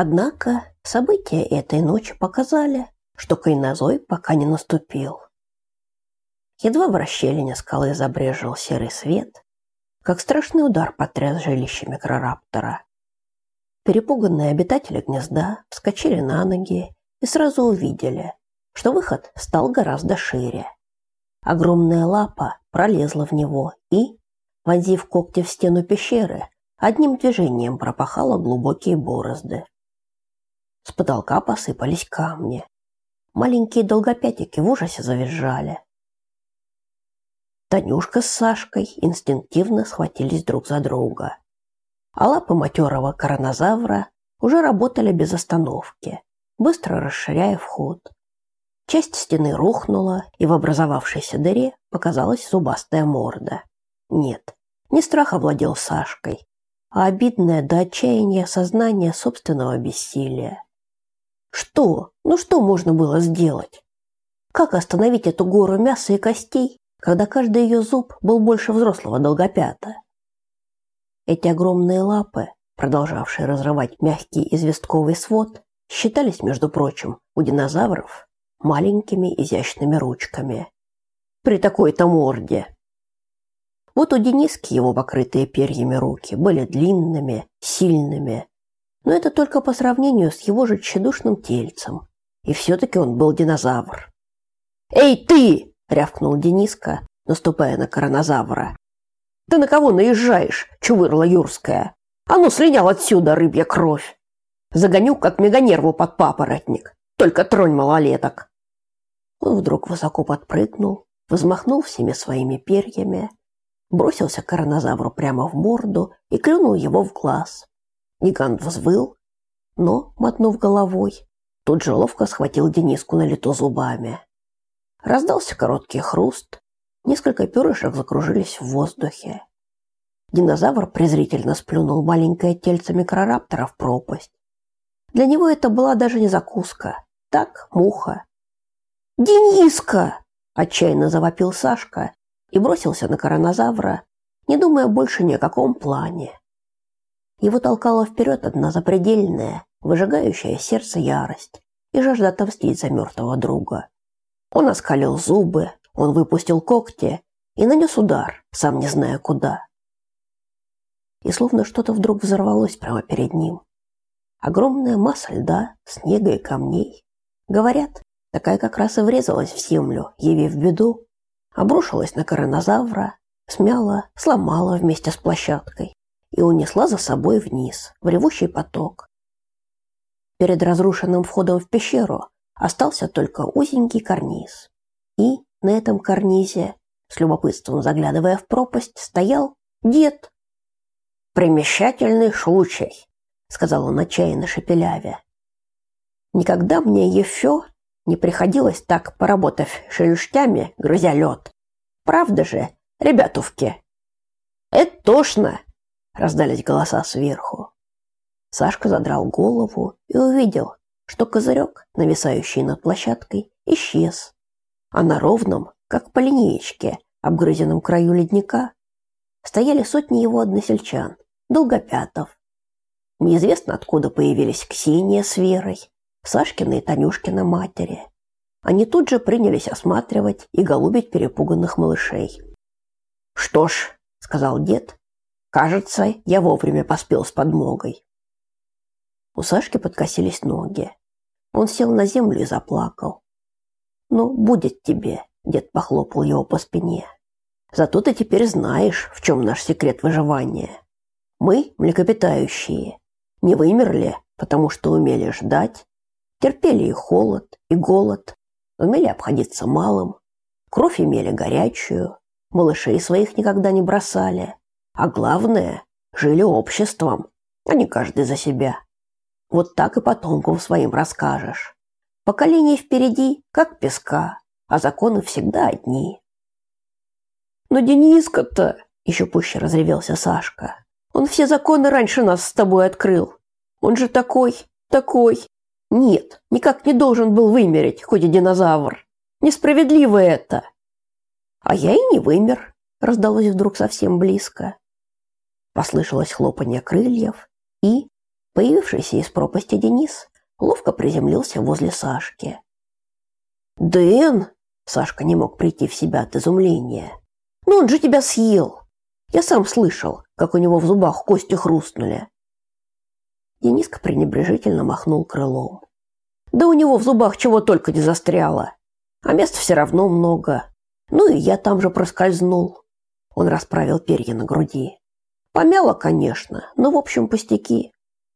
Однако события этой ночи показали, что кайнозой пока не наступил. Едва в расщелине скалы забрежил серый свет, как страшный удар потряс жилище микрораптора. Перепуганные обитатели гнезда вскочили на ноги и сразу увидели, что выход стал гораздо шире. Огромная лапа пролезла в него и, вонзив когти в стену пещеры, одним движением пропахала глубокие борозды. С потолка посыпались камни. Маленькие долгопятики в ужасе завизжали. Танюшка с Сашкой инстинктивно схватились друг за друга. А лапы матерого коронозавра уже работали без остановки, быстро расширяя вход. Часть стены рухнула, и в образовавшейся дыре показалась зубастая морда. Нет, не страх овладел Сашкой, а обидное до отчаяния сознание собственного бессилия. Что? Ну что можно было сделать? Как остановить эту гору мяса и костей, когда каждый ее зуб был больше взрослого долгопята. Эти огромные лапы, продолжавшие разрывать мягкий известковый свод, считались, между прочим, у динозавров маленькими изящными ручками. При такой-то морде. Вот у Дениски его покрытые перьями руки были длинными, сильными, но это только по сравнению с его же тщедушным тельцем. И все-таки он был динозавр. «Эй, ты!» рявкнул Дениска, наступая на коронозавра. Ты на кого наезжаешь, чувырла юрская? А ну слинял отсюда, рыбья кровь. Загоню, как меганерву под папоротник. Только тронь малолеток. Он вдруг высоко подпрыгнул, взмахнул всеми своими перьями, бросился коронозавру прямо в морду и клюнул его в глаз. Гигант взвыл, но, мотнув головой, тут же ловко схватил Дениску на лето зубами. Раздался короткий хруст, несколько перышек закружились в воздухе. Динозавр презрительно сплюнул маленькое тельце микрораптора в пропасть. Для него это была даже не закуска, так, муха. «Дениска!» – отчаянно завопил Сашка и бросился на коронозавра, не думая больше ни о каком плане. Его толкала вперед одна запредельная, выжигающая сердце ярость и жажда отомстить за мертвого друга. Он оскалил зубы, он выпустил когти и нанес удар, сам не зная куда. И словно что-то вдруг взорвалось прямо перед ним. Огромная масса льда, снега и камней. Говорят, такая как раз и врезалась в землю, явив беду, обрушилась на коронозавра, смяла, сломала вместе с площадкой и унесла за собой вниз, в ревущий поток. Перед разрушенным входом в пещеру Остался только узенький карниз. И на этом карнизе, с любопытством заглядывая в пропасть, стоял дед. «Примещательный случай», — сказал он отчаянно шепелявя. «Никогда мне еще не приходилось так поработав шелюстями, грызя лед. Правда же, ребятовки?» «Это тошно!» — раздались голоса сверху. Сашка задрал голову и увидел, что козырек, нависающий над площадкой, исчез, а на ровном, как по линеечке, обгрызенном краю ледника, стояли сотни его односельчан, долгопятов. Неизвестно, откуда появились Ксения с Верой, Сашкина и Танюшкина матери. Они тут же принялись осматривать и голубить перепуганных малышей. «Что ж», — сказал дед, — «кажется, я вовремя поспел с подмогой». У Сашки подкосились ноги. Он сел на землю и заплакал. «Ну, будет тебе», — дед похлопал его по спине. «Зато ты теперь знаешь, в чем наш секрет выживания. Мы, млекопитающие, не вымерли, потому что умели ждать, терпели и холод, и голод, умели обходиться малым, кровь имели горячую, малышей своих никогда не бросали, а главное, жили обществом, а не каждый за себя. Вот так и потомкам своим расскажешь. Поколение впереди, как песка, а законы всегда одни. Но Дениска-то, еще пуще разревелся Сашка. Он все законы раньше нас с тобой открыл. Он же такой, такой. Нет, никак не должен был вымереть, хоть и динозавр. Несправедливо это. А я и не вымер, раздалось вдруг совсем близко. Послышалось хлопанье крыльев, и Появившийся из пропасти Денис ловко приземлился возле Сашки. «Дэн!» – Сашка не мог прийти в себя от изумления. «Ну он же тебя съел! Я сам слышал, как у него в зубах кости хрустнули!» Дениска пренебрежительно махнул крылом. «Да у него в зубах чего только не застряло! А места все равно много. Ну и я там же проскользнул!» Он расправил перья на груди. «Помяло, конечно, но в общем пустяки.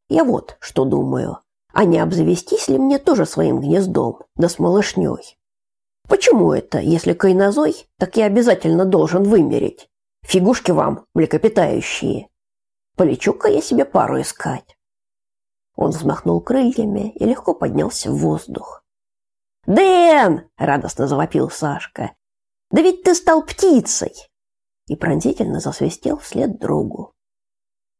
Я вот что думаю а не обзавестись ли мне тоже своим гнездом, да с малышней? Почему это, если кайнозой, так я обязательно должен вымереть? Фигушки вам, млекопитающие. Полечу-ка я себе пару искать. Он взмахнул крыльями и легко поднялся в воздух. «Дэн!» — радостно завопил Сашка. «Да ведь ты стал птицей!» И пронзительно засвистел вслед другу.